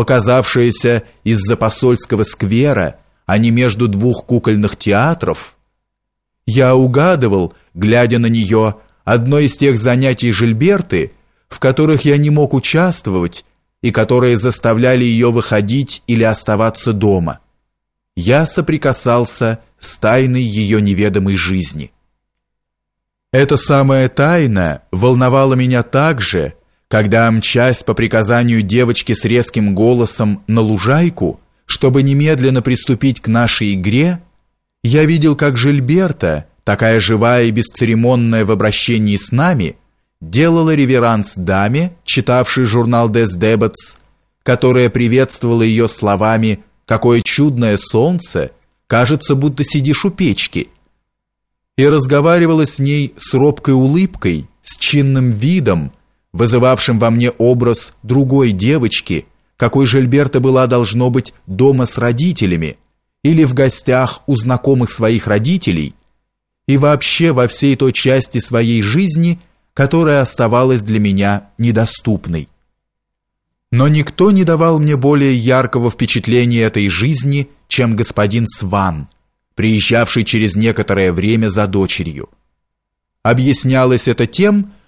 показавшаяся из-за посольского сквера, а не между двух кукольных театров, я угадывал, глядя на нее, одно из тех занятий Жильберты, в которых я не мог участвовать и которые заставляли ее выходить или оставаться дома. Я соприкасался с тайной ее неведомой жизни. Эта самая тайна волновала меня так же, когда, мчась по приказанию девочки с резким голосом на лужайку, чтобы немедленно приступить к нашей игре, я видел, как Жильберта, такая живая и бесцеремонная в обращении с нами, делала реверанс даме, читавшей журнал «Des Debats», которая приветствовала ее словами «Какое чудное солнце! Кажется, будто сидишь у печки», и разговаривала с ней с робкой улыбкой, с чинным видом, вызывавшим во мне образ другой девочки, какой Жильберта была должно быть дома с родителями или в гостях у знакомых своих родителей, и вообще во всей той части своей жизни, которая оставалась для меня недоступной. Но никто не давал мне более яркого впечатления этой жизни, чем господин Сван, приезжавший через некоторое время за дочерью. Объяснялось это тем, что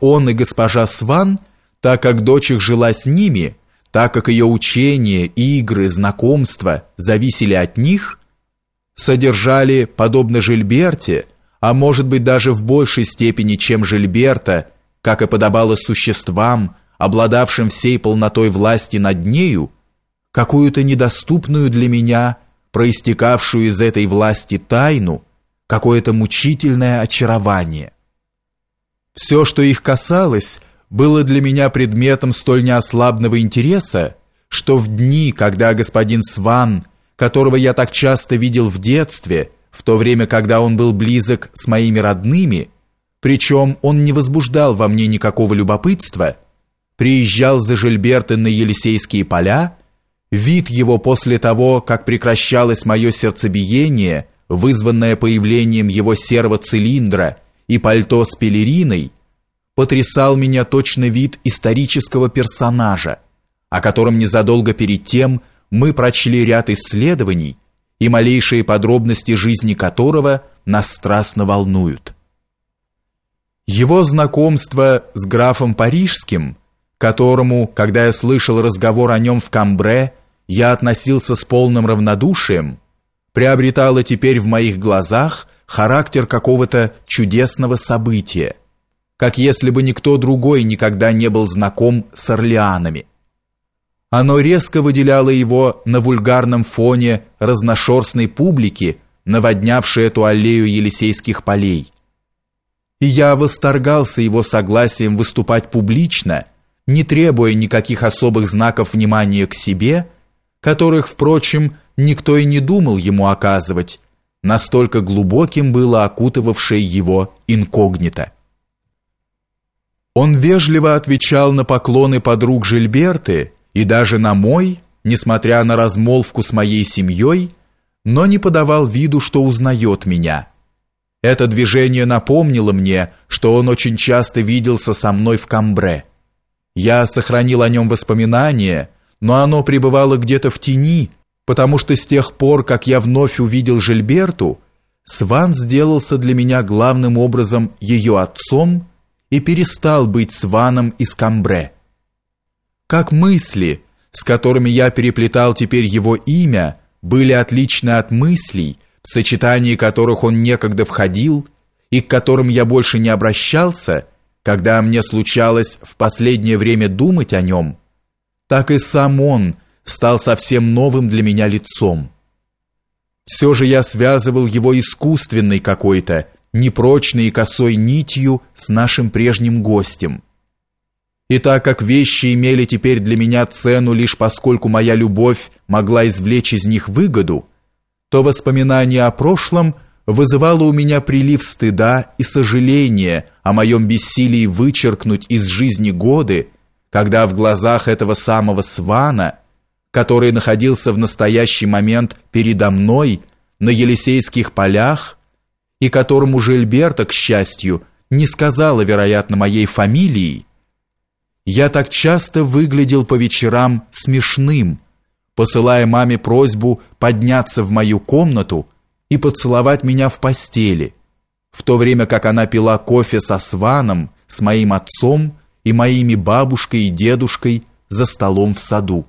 он и госпожа Сван, так как дочь их жила с ними, так как ее учения, игры, знакомства зависели от них, содержали, подобно Жильберте, а может быть даже в большей степени, чем Жильберта, как и подобало существам, обладавшим всей полнотой власти над нею, какую-то недоступную для меня, проистекавшую из этой власти тайну, какое-то мучительное очарование. Все, что их касалось, было для меня предметом столь неослабного интереса, что в дни, когда господин Сван, которого я так часто видел в детстве, в то время, когда он был близок с моими родными, причем он не возбуждал во мне никакого любопытства, приезжал за Жильберты на Елисейские поля, вид его после того, как прекращалось мое сердцебиение, вызванное появлением его серого цилиндра и пальто с пелериной, потрясал меня точно вид исторического персонажа, о котором незадолго перед тем мы прочли ряд исследований, и малейшие подробности жизни которого нас страстно волнуют. Его знакомство с графом Парижским, которому, когда я слышал разговор о нем в Камбре, я относился с полным равнодушием, приобретало теперь в моих глазах характер какого-то чудесного события, как если бы никто другой никогда не был знаком с Орлеанами. Оно резко выделяло его на вульгарном фоне разношерстной публики, наводнявшей эту аллею Елисейских полей. И я восторгался его согласием выступать публично, не требуя никаких особых знаков внимания к себе, которых, впрочем, никто и не думал ему оказывать, Настолько глубоким было окутывавшее его инкогнито. Он вежливо отвечал на поклоны подруг Жильберты и даже на мой, несмотря на размолвку с моей семьей, но не подавал виду, что узнает меня. Это движение напомнило мне, что он очень часто виделся со мной в Камбре. Я сохранил о нем воспоминания, но оно пребывало где-то в тени, потому что с тех пор, как я вновь увидел Жильберту, Сван сделался для меня главным образом ее отцом и перестал быть Сваном из Камбре. Как мысли, с которыми я переплетал теперь его имя, были отличны от мыслей, в сочетании которых он некогда входил и к которым я больше не обращался, когда мне случалось в последнее время думать о нем, так и сам он – стал совсем новым для меня лицом. Все же я связывал его искусственной какой-то, непрочной и косой нитью с нашим прежним гостем. И так как вещи имели теперь для меня цену лишь поскольку моя любовь могла извлечь из них выгоду, то воспоминание о прошлом вызывало у меня прилив стыда и сожаления о моем бессилии вычеркнуть из жизни годы, когда в глазах этого самого Свана который находился в настоящий момент передо мной на Елисейских полях и которому Жильберта, к счастью, не сказала, вероятно, моей фамилии, Я так часто выглядел по вечерам смешным, посылая маме просьбу подняться в мою комнату и поцеловать меня в постели, в то время как она пила кофе со сваном, с моим отцом и моими бабушкой и дедушкой за столом в саду.